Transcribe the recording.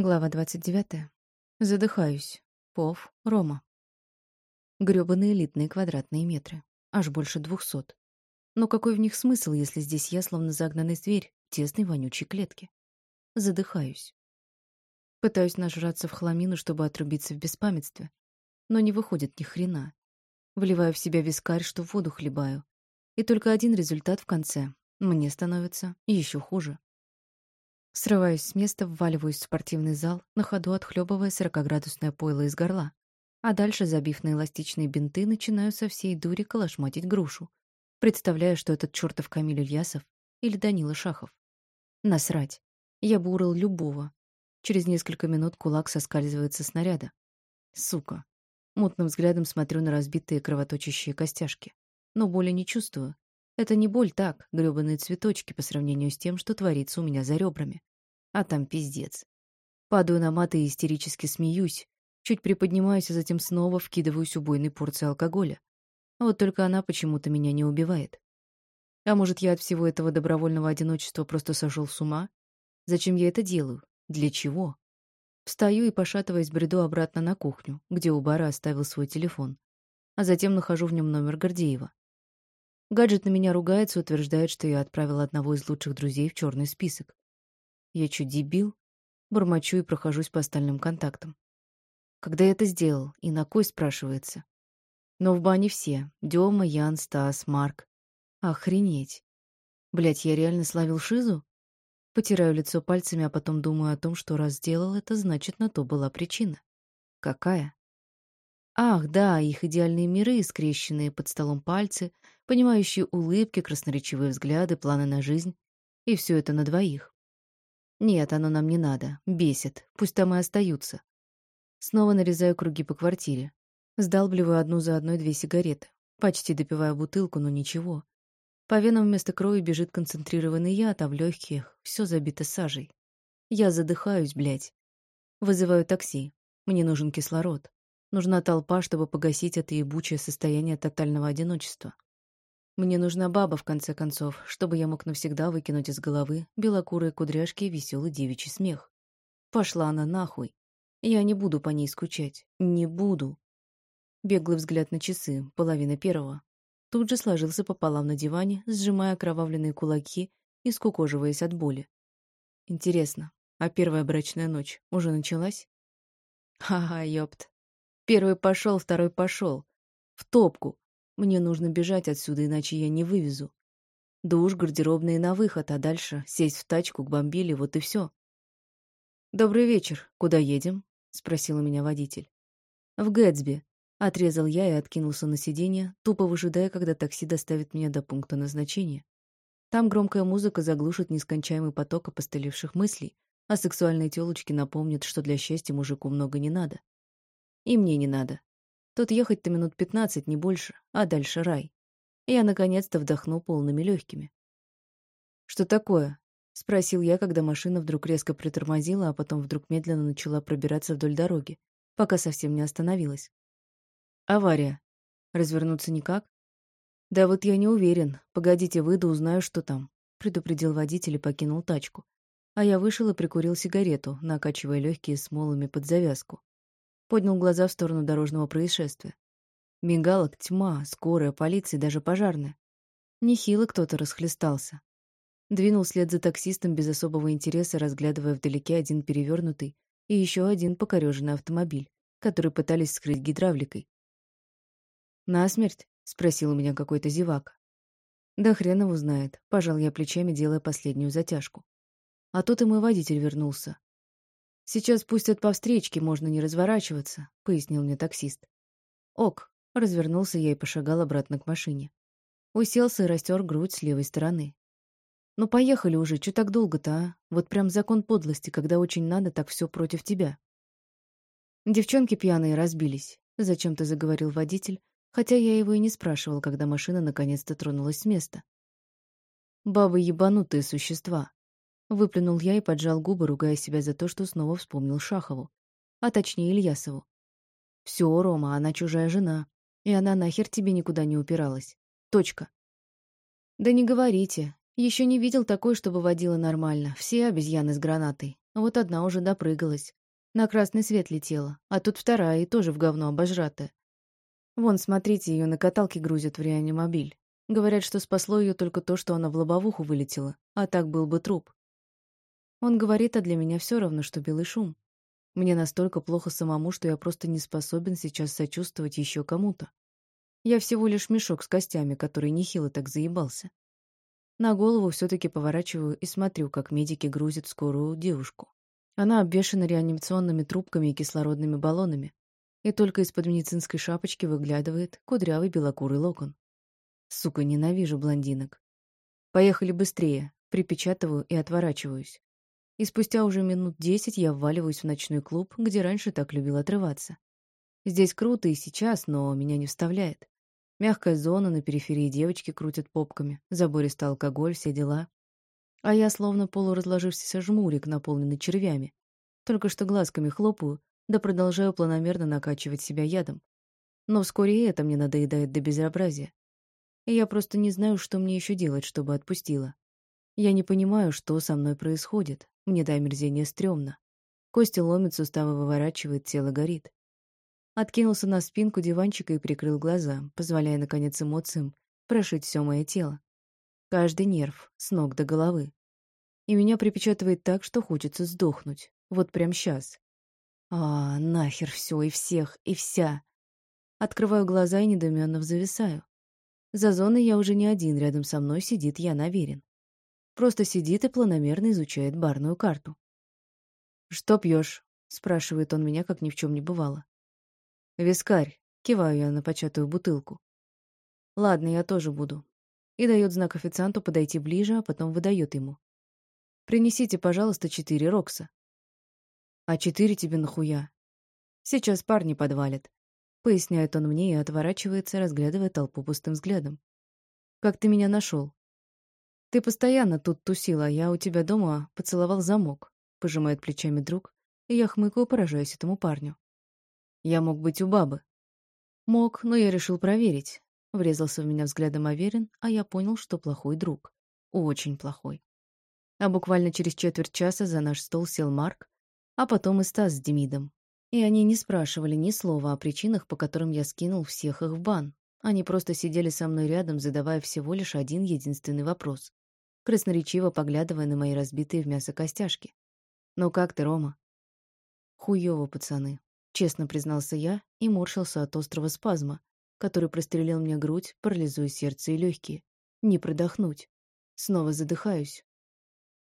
Глава 29. Задыхаюсь. Пов, Рома. Грёбаные элитные квадратные метры. Аж больше двухсот. Но какой в них смысл, если здесь я, словно загнанный зверь, в тесной вонючей клетке? Задыхаюсь. Пытаюсь нажраться в хламину, чтобы отрубиться в беспамятстве. Но не выходит ни хрена. Вливаю в себя вискарь, что в воду хлебаю. И только один результат в конце. Мне становится еще хуже. Срываюсь с места, вваливаюсь в спортивный зал, на ходу отхлебывая сорокоградусное пойло из горла. А дальше, забив на эластичные бинты, начинаю со всей дури колошматить грушу, представляя, что этот чертов Камиль Ильясов или Данила Шахов. Насрать. Я бы урыл любого. Через несколько минут кулак соскальзывает со снаряда. Сука. Мутным взглядом смотрю на разбитые кровоточащие костяшки. Но боли не чувствую. Это не боль так, грёбаные цветочки по сравнению с тем, что творится у меня за ребрами. А там пиздец. Падаю на маты и истерически смеюсь, чуть приподнимаюсь, а затем снова вкидываюсь убойной порции алкоголя. Вот только она почему-то меня не убивает. А может, я от всего этого добровольного одиночества просто сошел с ума? Зачем я это делаю? Для чего? Встаю и, пошатываясь, бреду обратно на кухню, где у бара оставил свой телефон. А затем нахожу в нем номер Гордеева. Гаджет на меня ругается, утверждает, что я отправил одного из лучших друзей в черный список. Я чуть дебил? Бормочу и прохожусь по остальным контактам. Когда я это сделал? И на кой спрашивается? Но в бане все. Дема, Ян, Стас, Марк. Охренеть. Блять, я реально славил Шизу? Потираю лицо пальцами, а потом думаю о том, что раз сделал это, значит, на то была причина. Какая? Ах, да, их идеальные миры, скрещенные под столом пальцы, понимающие улыбки, красноречивые взгляды, планы на жизнь. И все это на двоих. Нет, оно нам не надо. Бесит. Пусть там и остаются. Снова нарезаю круги по квартире. Сдалбливаю одну за одной две сигареты. Почти допиваю бутылку, но ничего. По венам вместо крови бежит концентрированный яд, а в легких все забито сажей. Я задыхаюсь, блядь. Вызываю такси. Мне нужен кислород. Нужна толпа, чтобы погасить это ебучее состояние тотального одиночества. Мне нужна баба, в конце концов, чтобы я мог навсегда выкинуть из головы белокурые кудряшки и веселый девичий смех. Пошла она нахуй. Я не буду по ней скучать. Не буду. Беглый взгляд на часы, половина первого. Тут же сложился пополам на диване, сжимая окровавленные кулаки и скукоживаясь от боли. Интересно, а первая брачная ночь уже началась? Ха-ха, ёпт. Первый пошел, второй пошел. В топку, мне нужно бежать отсюда, иначе я не вывезу. Душ, гардеробные на выход, а дальше сесть в тачку к бомбиле, вот и все. «Добрый вечер. Куда едем?» — спросил у меня водитель. «В Гэтсби», — отрезал я и откинулся на сиденье, тупо выжидая, когда такси доставит меня до пункта назначения. Там громкая музыка заглушит нескончаемый поток опостылевших мыслей, а сексуальные тёлочки напомнят, что для счастья мужику много не надо. И мне не надо. Тут ехать-то минут пятнадцать, не больше, а дальше рай. Я наконец-то вдохну полными легкими. «Что такое?» — спросил я, когда машина вдруг резко притормозила, а потом вдруг медленно начала пробираться вдоль дороги, пока совсем не остановилась. «Авария. Развернуться никак?» «Да вот я не уверен. Погодите, выйду, узнаю, что там», — предупредил водитель и покинул тачку. А я вышел и прикурил сигарету, накачивая легкие смолами под завязку. Поднял глаза в сторону дорожного происшествия. Мигалок, тьма, скорая, полиция, даже пожарная. Нехило кто-то расхлестался. Двинул вслед за таксистом без особого интереса, разглядывая вдалеке один перевернутый и еще один покореженный автомобиль, который пытались скрыть гидравликой. «Насмерть?» — спросил у меня какой-то зевака. «Да хрен его знает», — пожал я плечами, делая последнюю затяжку. А тут и мой водитель вернулся. «Сейчас пустят по встречке, можно не разворачиваться», — пояснил мне таксист. «Ок», — развернулся я и пошагал обратно к машине. Уселся и растер грудь с левой стороны. «Ну поехали уже, чё так долго-то, а? Вот прям закон подлости, когда очень надо, так все против тебя». Девчонки пьяные разбились, — зачем-то заговорил водитель, хотя я его и не спрашивал, когда машина наконец-то тронулась с места. «Бабы ебанутые существа», Выплюнул я и поджал губы, ругая себя за то, что снова вспомнил Шахову. А точнее Ильясову. «Все, Рома, она чужая жена. И она нахер тебе никуда не упиралась. Точка». «Да не говорите. Еще не видел такой, чтобы водила нормально. Все обезьяны с гранатой. Вот одна уже допрыгалась. На красный свет летела, а тут вторая и тоже в говно обожратая. Вон, смотрите, ее на каталке грузят в реанимобиль. Говорят, что спасло ее только то, что она в лобовуху вылетела, а так был бы труп. Он говорит, а для меня все равно, что белый шум. Мне настолько плохо самому, что я просто не способен сейчас сочувствовать еще кому-то. Я всего лишь мешок с костями, который нехило так заебался. На голову все-таки поворачиваю и смотрю, как медики грузят скорую девушку. Она обвешана реанимационными трубками и кислородными баллонами, и только из-под медицинской шапочки выглядывает кудрявый белокурый локон. Сука, ненавижу блондинок. Поехали быстрее, припечатываю и отворачиваюсь. И спустя уже минут десять я вваливаюсь в ночной клуб, где раньше так любил отрываться. Здесь круто и сейчас, но меня не вставляет. Мягкая зона, на периферии девочки крутят попками, забористый алкоголь, все дела. А я словно полуразложившийся жмурик, наполненный червями. Только что глазками хлопаю, да продолжаю планомерно накачивать себя ядом. Но вскоре и это мне надоедает до безобразия. И я просто не знаю, что мне еще делать, чтобы отпустила. Я не понимаю, что со мной происходит. Мне до омерзения стрёмно. Кости ломят, суставы выворачивает, тело горит. Откинулся на спинку диванчика и прикрыл глаза, позволяя, наконец, эмоциям прошить все мое тело. Каждый нерв, с ног до головы. И меня припечатывает так, что хочется сдохнуть. Вот прям сейчас. А, нахер все и всех, и вся. Открываю глаза и недоуменно зависаю. За зоной я уже не один, рядом со мной сидит Ян Аверин. Просто сидит и планомерно изучает барную карту. «Что пьешь?» — спрашивает он меня, как ни в чем не бывало. «Вискарь», — киваю я на початую бутылку. «Ладно, я тоже буду». И дает знак официанту подойти ближе, а потом выдает ему. «Принесите, пожалуйста, четыре рокса». «А четыре тебе нахуя?» «Сейчас парни подвалят», — поясняет он мне и отворачивается, разглядывая толпу пустым взглядом. «Как ты меня нашел? «Ты постоянно тут тусила, а я у тебя дома поцеловал замок», — пожимает плечами друг, и я хмыкаю, поражаясь этому парню. «Я мог быть у бабы». «Мог, но я решил проверить». Врезался в меня взглядом Аверин, а я понял, что плохой друг. Очень плохой. А буквально через четверть часа за наш стол сел Марк, а потом и Стас с Демидом. И они не спрашивали ни слова о причинах, по которым я скинул всех их в бан. Они просто сидели со мной рядом, задавая всего лишь один единственный вопрос красноречиво поглядывая на мои разбитые в мясо костяшки. «Ну как ты, Рома?» «Хуёво, пацаны», — честно признался я и морщился от острого спазма, который прострелил мне грудь, парализуя сердце и легкие. Не продохнуть. Снова задыхаюсь.